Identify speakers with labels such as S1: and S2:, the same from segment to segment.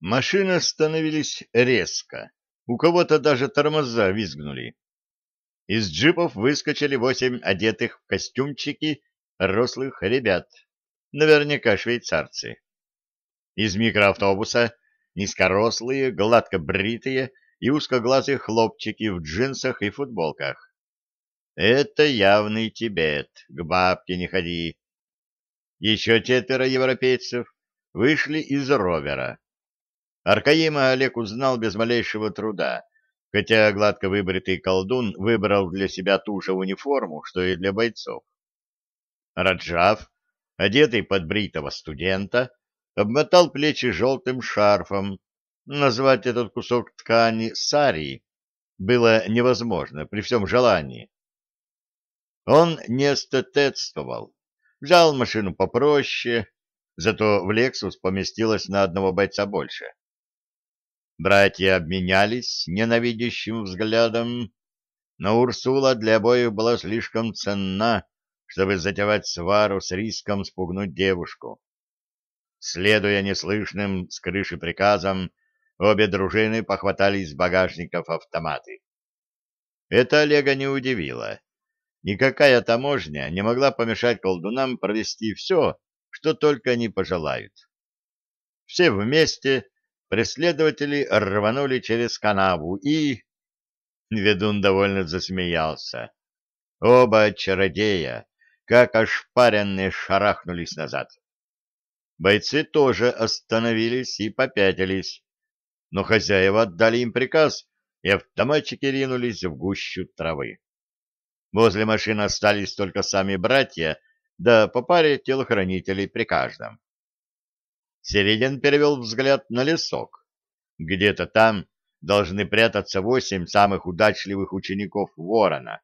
S1: Машины остановились резко. У кого-то даже тормоза визгнули. Из джипов выскочили восемь одетых в костюмчики рослых ребят, наверняка швейцарцы. Из микроавтобуса низкорослые, гладко бритые и узкоглазые хлопчики в джинсах и футболках. Это явный Тибет, к бабке не ходи. Еще четверо европейцев вышли из ровера. Аркаима Олег узнал без малейшего труда, хотя гладко выбритый колдун выбрал для себя ту же униформу, что и для бойцов. Раджав, одетый под бритого студента, обмотал плечи желтым шарфом. Назвать этот кусок ткани сари было невозможно при всем желании. Он не эстететствовал, взял машину попроще, зато в «Лексус» поместилось на одного бойца больше. Братья обменялись ненавидящим взглядом, но Урсула для обоих была слишком ценна, чтобы затевать свару с риском спугнуть девушку. Следуя неслышным с крыши приказам, обе дружины похватали из багажников автоматы. Это Олега не удивило. Никакая таможня не могла помешать колдунам провести все, что только они пожелают. Все вместе преследователи рванули через канаву и... Ведун довольно засмеялся. Оба чародея, как ошпаренные, шарахнулись назад. Бойцы тоже остановились и попятились, но хозяева отдали им приказ, и автоматчики ринулись в гущу травы. Возле машины остались только сами братья, да по паре телохранителей при каждом. Середин перевел взгляд на лесок. Где-то там должны прятаться восемь самых удачливых учеников ворона,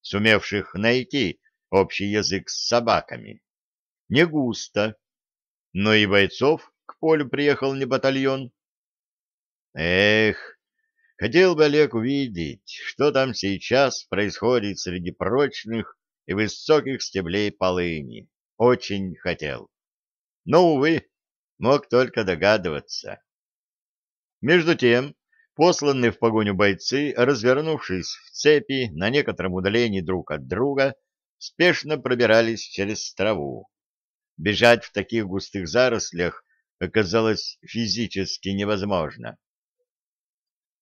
S1: сумевших найти общий язык с собаками. Не густо, но и бойцов к полю приехал не батальон. Эх, хотел бы Олег увидеть, что там сейчас происходит среди прочных и высоких стеблей полыни. Очень хотел. Но, увы, мог только догадываться. Между тем, посланные в погоню бойцы, развернувшись в цепи на некотором удалении друг от друга, спешно пробирались через траву. Бежать в таких густых зарослях оказалось физически невозможно.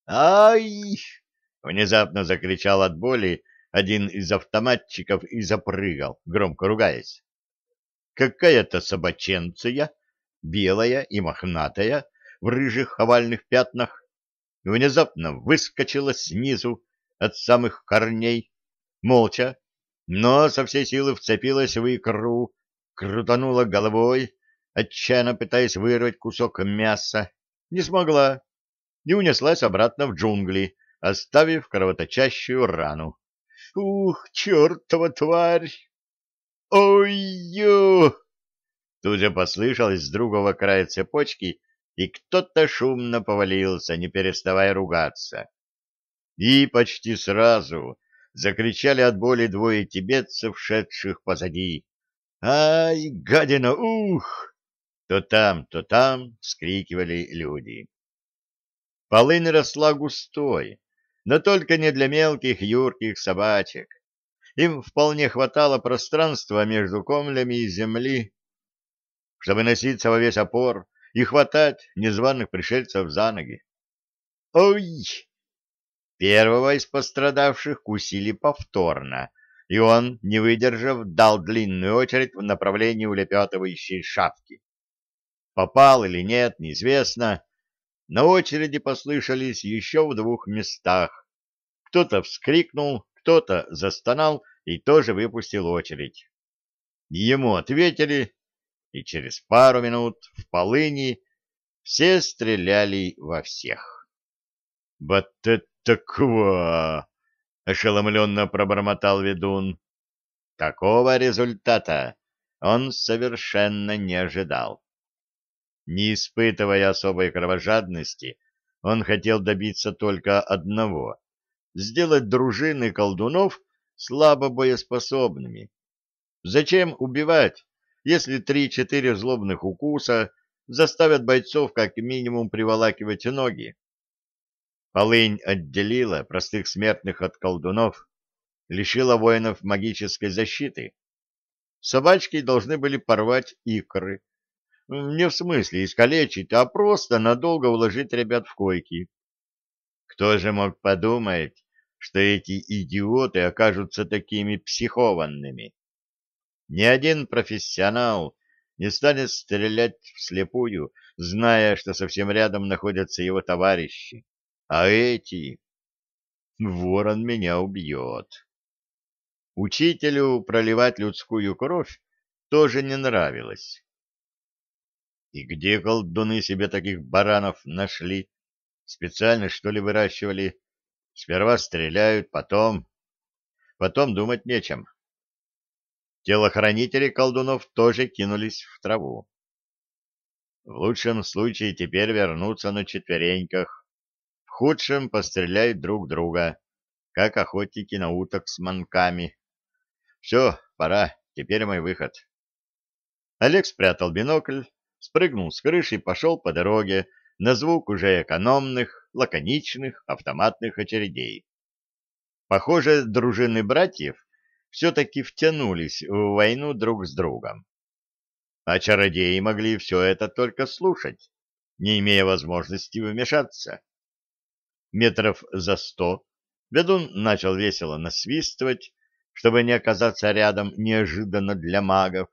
S1: «Ай!» — внезапно закричал от боли один из автоматчиков и запрыгал, громко ругаясь. Какая-то собаченция белая и мохнатая, в рыжих овальных пятнах, внезапно выскочила снизу от самых корней, молча, но со всей силы вцепилась в икру, крутанула головой, отчаянно пытаясь вырвать кусок мяса, не смогла и унеслась обратно в джунгли, оставив кровоточащую рану. «Ух, чертова тварь!» «Ой-ё!» Тут же послышалось с другого края цепочки, и кто-то шумно повалился, не переставая ругаться. И почти сразу закричали от боли двое тибетцев, шедших позади. «Ай, гадина, ух!» То там, то там вскрикивали люди. Полынь росла густой, но только не для мелких юрких собачек. Им вполне хватало пространства между комлями и земли, чтобы носиться во весь опор и хватать незваных пришельцев за ноги. «Ой!» Первого из пострадавших кусили повторно, и он, не выдержав, дал длинную очередь в направлении улепетывающей шапки. Попал или нет, неизвестно. На очереди послышались еще в двух местах. Кто-то вскрикнул, кто-то застонал и тоже выпустил очередь. Ему ответили, и через пару минут в полыни все стреляли во всех. — Вот это ква! — ошеломленно пробормотал ведун. Такого результата он совершенно не ожидал. Не испытывая особой кровожадности, он хотел добиться только одного — сделать дружины колдунов слабо боеспособными. Зачем убивать, если три-четыре злобных укуса заставят бойцов как минимум приволакивать ноги. Полынь отделила простых смертных от колдунов, лишила воинов магической защиты. Собачки должны были порвать икры. Не в смысле искалечить, а просто надолго уложить ребят в койки. Кто же мог подумать, что эти идиоты окажутся такими психованными? Ни один профессионал не станет стрелять вслепую, зная, что совсем рядом находятся его товарищи. А эти... Ворон меня убьет. Учителю проливать людскую кровь тоже не нравилось. И где колдуны себе таких баранов нашли? Специально, что ли, выращивали? Сперва стреляют, потом... Потом думать нечем. Телохранители колдунов тоже кинулись в траву. В лучшем случае теперь вернутся на четвереньках, в худшем постреляют друг друга, как охотники на уток с манками. Все, пора, теперь мой выход. Олег спрятал бинокль, спрыгнул с крыши и пошел по дороге на звук уже экономных, лаконичных автоматных очередей. Похоже, дружины братьев все-таки втянулись в войну друг с другом. А чародеи могли все это только слушать, не имея возможности вмешаться. Метров за сто ведун начал весело насвистывать, чтобы не оказаться рядом неожиданно для магов.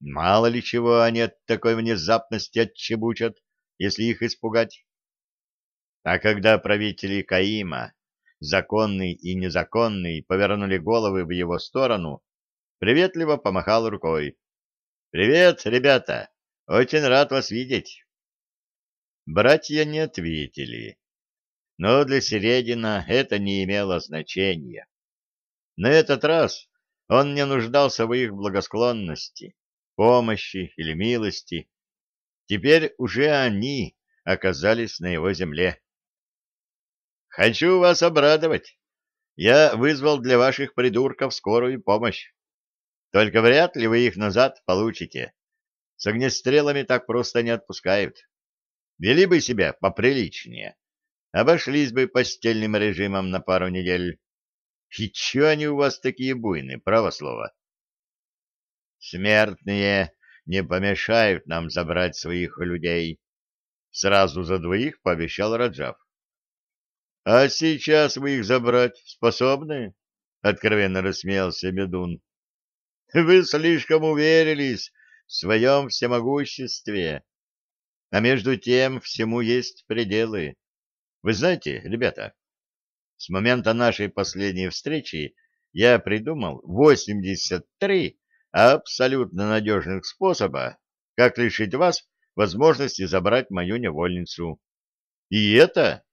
S1: Мало ли чего они от такой внезапности отчебучат, если их испугать. А когда правители Каима законный и незаконный, повернули головы в его сторону, приветливо помахал рукой. «Привет, ребята! Очень рад вас видеть!» Братья не ответили, но для Середина это не имело значения. На этот раз он не нуждался в их благосклонности, помощи или милости. Теперь уже они оказались на его земле. Хочу вас обрадовать. Я вызвал для ваших придурков скорую помощь. Только вряд ли вы их назад получите. С огнестрелами так просто не отпускают. Вели бы себя поприличнее. Обошлись бы постельным режимом на пару недель. И чё они у вас такие буйные, право слово? Смертные не помешают нам забрать своих людей. Сразу за двоих пообещал Раджав. — А сейчас вы их забрать способны? — откровенно рассмеялся Медун. — Вы слишком уверились в своем всемогуществе. А между тем всему есть пределы. Вы знаете, ребята, с момента нашей последней встречи я придумал 83 абсолютно надежных способа, как лишить вас возможности забрать мою невольницу. И это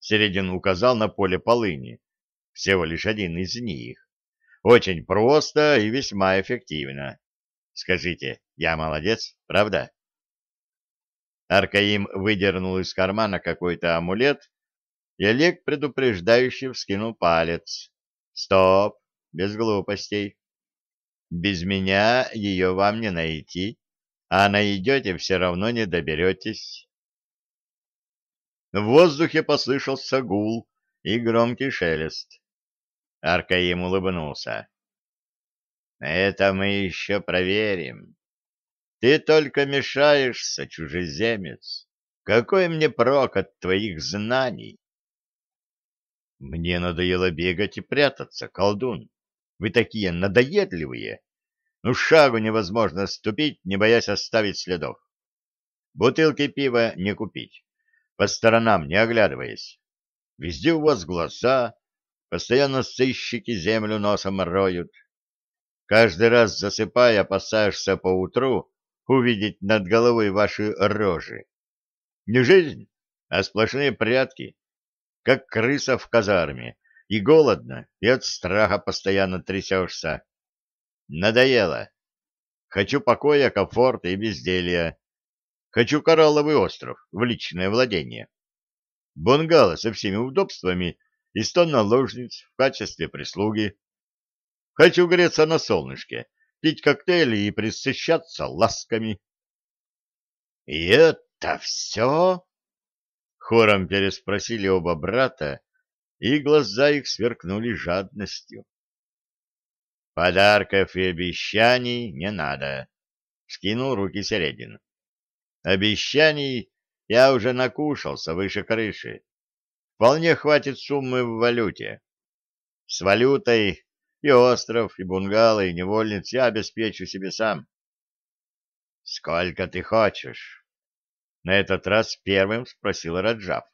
S1: Середин указал на поле полыни. Всего лишь один из них. Очень просто и весьма эффективно. Скажите, я молодец, правда? Аркаим выдернул из кармана какой-то амулет, и Олег предупреждающе вскинул палец. Стоп, без глупостей. Без меня ее вам не найти, а найдете все равно не доберетесь. В воздухе послышался гул и громкий шелест. Аркаим улыбнулся. «Это мы еще проверим. Ты только мешаешься, чужеземец. Какой мне прок от твоих знаний?» «Мне надоело бегать и прятаться, колдун. Вы такие надоедливые. Ну, шагу невозможно ступить, не боясь оставить следов. Бутылки пива не купить по сторонам не оглядываясь. Везде у вас глаза, постоянно сыщики землю носом роют. Каждый раз засыпая, опасаешься поутру увидеть над головой ваши рожи. Не жизнь, а сплошные прятки, как крыса в казарме, и голодно, и от страха постоянно трясешься. Надоело. Хочу покоя, комфорта и безделья. Хочу коралловый остров в личное владение. Бунгало со всеми удобствами и сто наложниц в качестве прислуги. Хочу греться на солнышке, пить коктейли и присыщаться ласками. И это все? Хором переспросили оба брата, и глаза их сверкнули жадностью. Подарков и обещаний не надо, скинул руки Середин. Обещаний я уже накушался выше крыши. Вполне хватит суммы в валюте. С валютой и остров, и бунгало, и невольниц я обеспечу себе сам. — Сколько ты хочешь? — на этот раз первым спросил Раджав.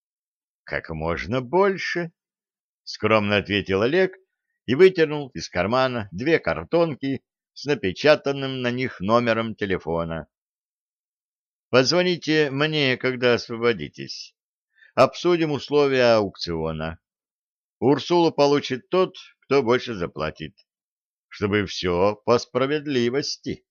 S1: — Как можно больше, — скромно ответил Олег и вытянул из кармана две картонки с напечатанным на них номером телефона. — Позвоните мне, когда освободитесь. Обсудим условия аукциона. Урсулу получит тот, кто больше заплатит, чтобы все по справедливости.